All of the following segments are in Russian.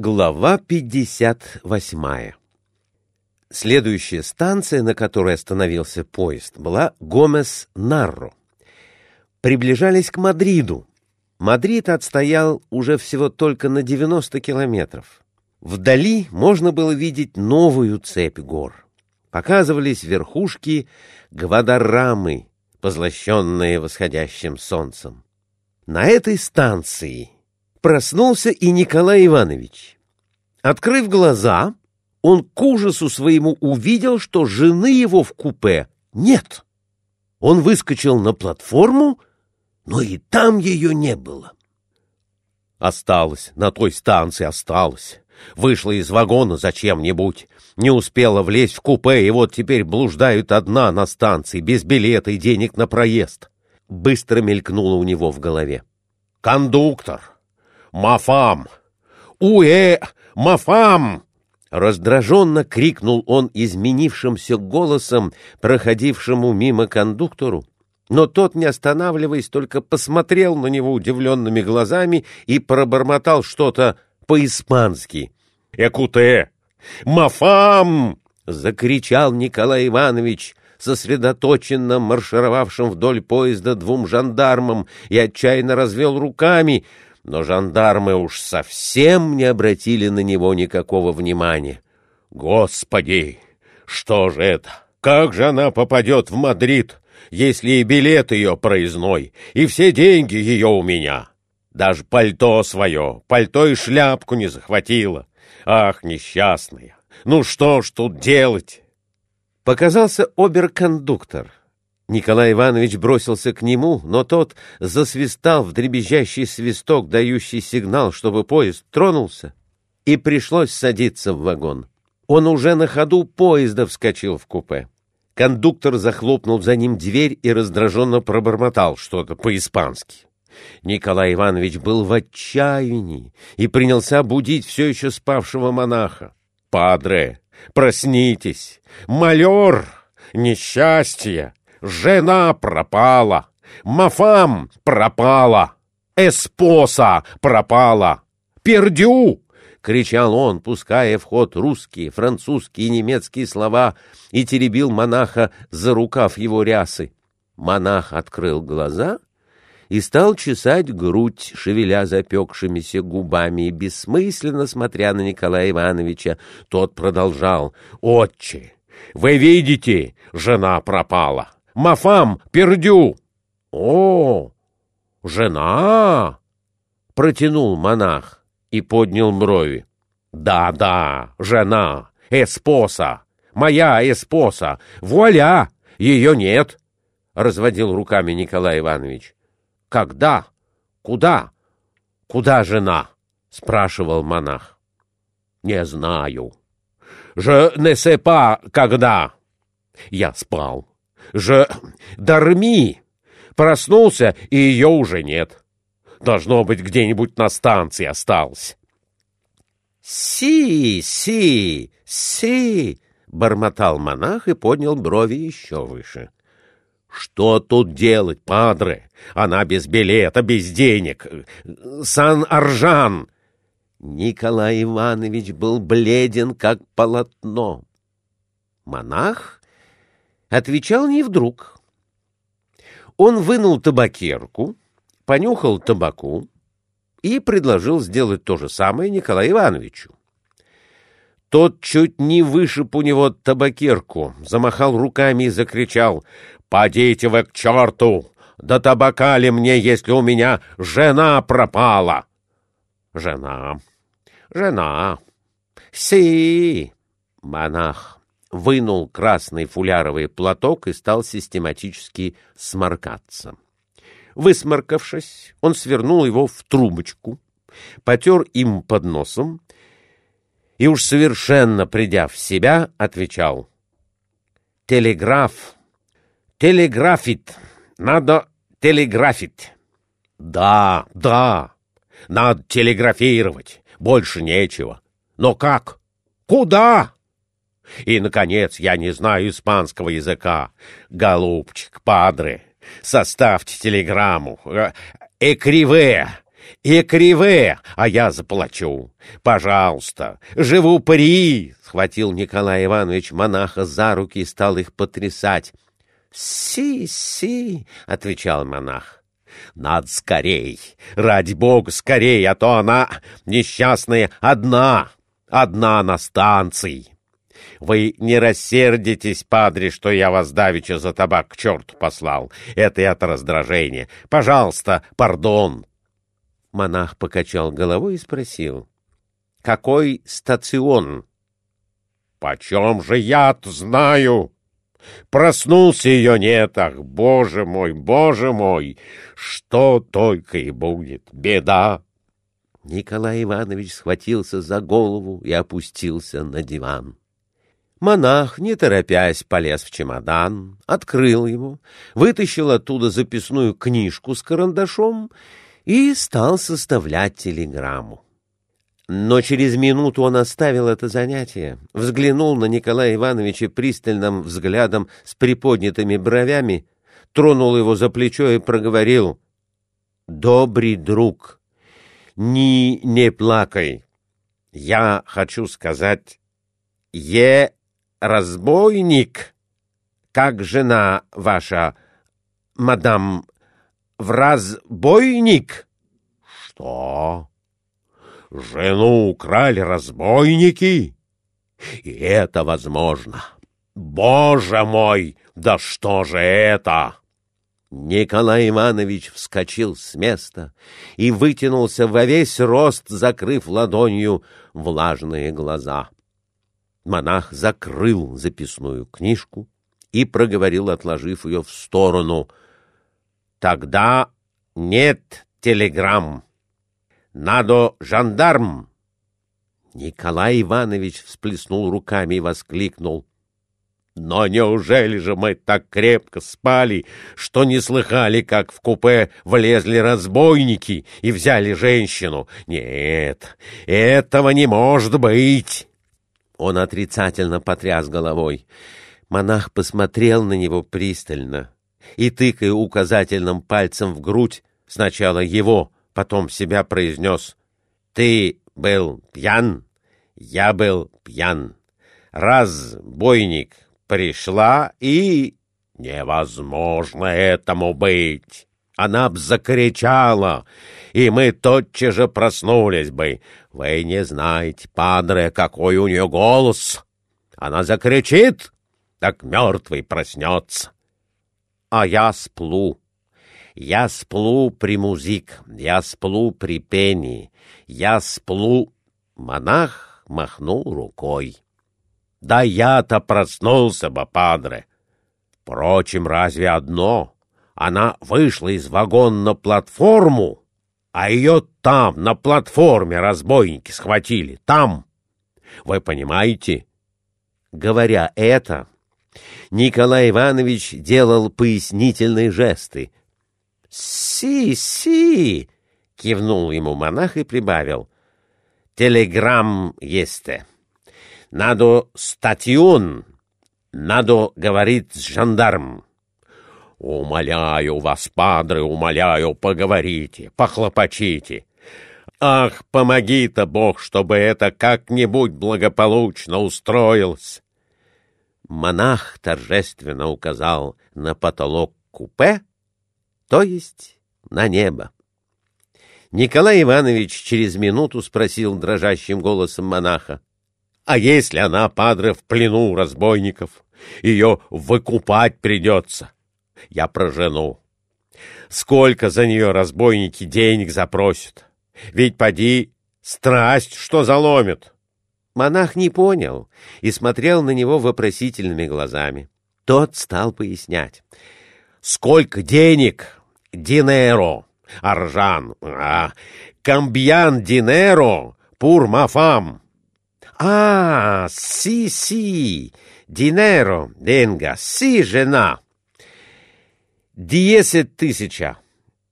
Глава 58 Следующая станция, на которой остановился поезд, была Гомес-Нарро. Приближались к Мадриду. Мадрид отстоял уже всего только на 90 километров. Вдали можно было видеть новую цепь гор. Показывались верхушки Гвадарамы, позлощенные восходящим солнцем. На этой станции Проснулся и Николай Иванович. Открыв глаза, он к ужасу своему увидел, что жены его в купе нет. Он выскочил на платформу, но и там ее не было. Осталось, на той станции осталось. Вышла из вагона зачем-нибудь, не успела влезть в купе, и вот теперь блуждают одна на станции, без билета и денег на проезд. Быстро мелькнуло у него в голове. «Кондуктор!» Мафам! Уэ! Мафам!» Раздраженно крикнул он изменившимся голосом, проходившему мимо кондуктору. Но тот, не останавливаясь, только посмотрел на него удивленными глазами и пробормотал что-то по-испански. «Экуте! Мафам!» — закричал Николай Иванович, сосредоточенно маршировавшим вдоль поезда двум жандармам, и отчаянно развел руками — но жандармы уж совсем не обратили на него никакого внимания. «Господи, что же это? Как же она попадет в Мадрид, если и билет ее проездной, и все деньги ее у меня? Даже пальто свое, пальто и шляпку не захватила. Ах, несчастная! Ну что ж тут делать?» Показался оберкондуктор. Николай Иванович бросился к нему, но тот засвистал в дребезжащий свисток, дающий сигнал, чтобы поезд тронулся, и пришлось садиться в вагон. Он уже на ходу поезда вскочил в купе. Кондуктор захлопнул за ним дверь и раздраженно пробормотал что-то по-испански. Николай Иванович был в отчаянии и принялся будить все еще спавшего монаха. «Падре, проснитесь! Малер! Несчастье! Жена пропала, Мафам пропала, Эспоса пропала, Пердю! — кричал он, пуская в ход русские, французские и немецкие слова, и теребил монаха за рукав его рясы. Монах открыл глаза и стал чесать грудь, шевеля запекшимися губами, и бессмысленно смотря на Николая Ивановича, тот продолжал. «Отче, вы видите, жена пропала!» Мафам, пердю. О, жена! Протянул монах и поднял брови. Да, да, жена, эспоса, моя эспоса, вуаля, ее нет, разводил руками Николай Иванович. Когда? Куда? Куда жена? спрашивал монах. Не знаю. Ne sais pas, когда. Я спал же Дарми. Проснулся, и ее уже нет. Должно быть, где-нибудь на станции осталось. «Си, си, си!» — бормотал монах и поднял брови еще выше. «Что тут делать, падре? Она без билета, без денег. Сан-Аржан!» Николай Иванович был бледен, как полотно. Монах отвечал не вдруг. Он вынул табакерку, понюхал табаку и предложил сделать то же самое Николаю Ивановичу. Тот чуть не вышиб у него табакерку, замахал руками и закричал «Подите вы к черту! Да табака ли мне, если у меня жена пропала?» «Жена, жена, си!» Монах вынул красный фуляровый платок и стал систематически сморкаться. Высморкавшись, он свернул его в трубочку, потер им под носом и уж совершенно придя в себя, отвечал. «Телеграф! Телеграфит! Надо телеграфить!» «Да, да, надо телеграфировать, больше нечего. Но как? Куда?» И, наконец, я не знаю испанского языка. Голубчик, падре, составьте телеграмму. Экриве, и кривые, а я заплачу. Пожалуйста, живу при!» — схватил Николай Иванович монаха за руки и стал их потрясать. «Си, си!» — отвечал монах. «Надо скорей! Ради бога, скорей, а то она, несчастная, одна, одна на станции!» Вы не рассердитесь, падре, что я вас давеча за табак к черту послал. Это и от раздражения. Пожалуйста, пардон. Монах покачал головой и спросил. — Какой стацион? — Почем же я-то знаю? Проснулся ее нет, ах, боже мой, боже мой! Что только и будет, беда! Николай Иванович схватился за голову и опустился на диван. Монах, не торопясь, полез в чемодан, открыл его, вытащил оттуда записную книжку с карандашом и стал составлять телеграмму. Но через минуту он оставил это занятие, взглянул на Николая Ивановича пристальным взглядом с приподнятыми бровями, тронул его за плечо и проговорил «Добрый друг, ни не плакай. Я хочу сказать, е разбойник, как жена ваша, мадам, в разбойник? Что? Жену украли разбойники? И это возможно. Боже мой, да что же это? Николай Иванович вскочил с места и вытянулся во весь рост, закрыв ладонью влажные глаза. Монах закрыл записную книжку и проговорил, отложив ее в сторону. «Тогда нет телеграмм. Надо жандарм!» Николай Иванович всплеснул руками и воскликнул. «Но неужели же мы так крепко спали, что не слыхали, как в купе влезли разбойники и взяли женщину? Нет, этого не может быть!» Он отрицательно потряс головой. Монах посмотрел на него пристально и, тыкая указательным пальцем в грудь, сначала его, потом себя произнес. «Ты был пьян, я был пьян. Разбойник пришла и... Невозможно этому быть!» Она б закричала, и мы тотчас же проснулись бы. Вы не знаете, падре, какой у нее голос. Она закричит, так мертвый проснется. А я сплю. Я сплю при музик, я сплю при пении, я сплю... Монах махнул рукой. Да я-то проснулся бы, падре. Впрочем, разве одно? Она вышла из вагона на платформу, а ее там, на платформе, разбойники схватили. Там. Вы понимаете? Говоря это, Николай Иванович делал пояснительные жесты. «Си-си!» — кивнул ему монах и прибавил. «Телеграмм есть. Надо статьон, надо говорить с жандармом. Умоляю вас, падре, умоляю, поговорите, похлопочите. Ах, помоги-то Бог, чтобы это как-нибудь благополучно устроилось. Монах торжественно указал на потолок купе, то есть на небо. Николай Иванович через минуту спросил дрожащим голосом монаха, «А если она, падре, в плену разбойников? Ее выкупать придется?» Я про жену. Сколько за нее разбойники денег запросят? Ведь поди, страсть что заломит. Монах не понял и смотрел на него вопросительными глазами. Тот стал пояснять. Сколько денег? Динеро. Аржан. А, камбьян динеро. Пур мафам. А, си-си. Динеро, денга. Си, жена. Десять тысяча.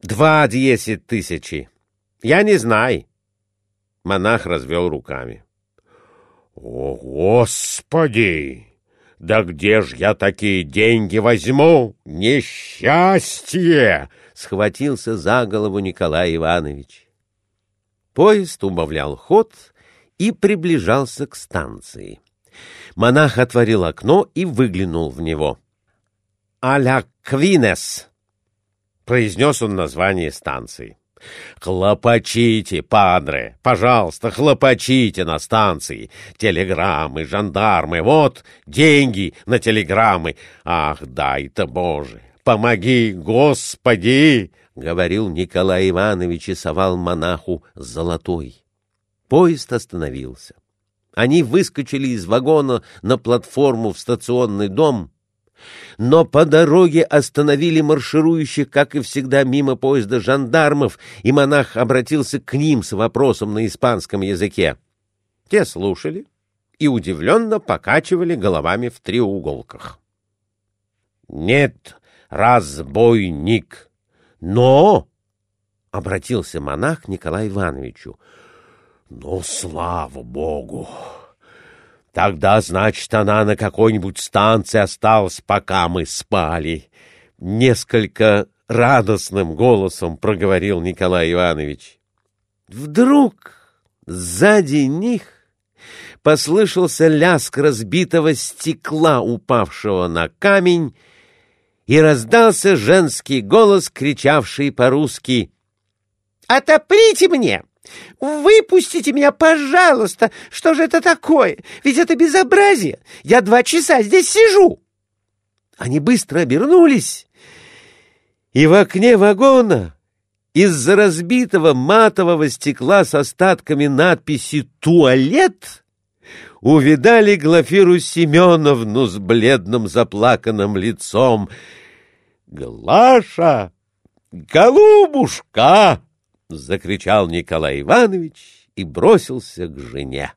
Два десять тысячи. Я не знаю. Монах развел руками. О, Господи! Да где ж я такие деньги возьму? Несчастье! Схватился за голову Николай Иванович. Поезд убавлял ход и приближался к станции. Монах отворил окно и выглянул в него. «Аля Квинес!» — произнес он название станции. «Хлопочите, падре, пожалуйста, хлопочите на станции. Телеграммы, жандармы, вот деньги на телеграммы. Ах, дай-то, Боже, помоги, Господи!» — говорил Николай Иванович и совал монаху золотой. Поезд остановился. Они выскочили из вагона на платформу в стационный дом, но по дороге остановили марширующих, как и всегда, мимо поезда жандармов, и монах обратился к ним с вопросом на испанском языке. Те слушали и удивленно покачивали головами в треуголках. «Нет, разбойник, но...» — обратился монах к Николаю Ивановичу. «Ну, слава богу!» Тогда, значит, она на какой-нибудь станции осталась, пока мы спали. Несколько радостным голосом проговорил Николай Иванович. Вдруг сзади них послышался лязг разбитого стекла, упавшего на камень, и раздался женский голос, кричавший по-русски «Отоприте мне!» «Выпустите меня, пожалуйста! Что же это такое? Ведь это безобразие! Я два часа здесь сижу!» Они быстро обернулись, и в окне вагона из-за разбитого матового стекла с остатками надписи «Туалет» увидали Глафиру Семеновну с бледным заплаканным лицом. «Глаша! Голубушка!» — закричал Николай Иванович и бросился к жене.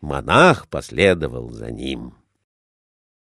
Монах последовал за ним.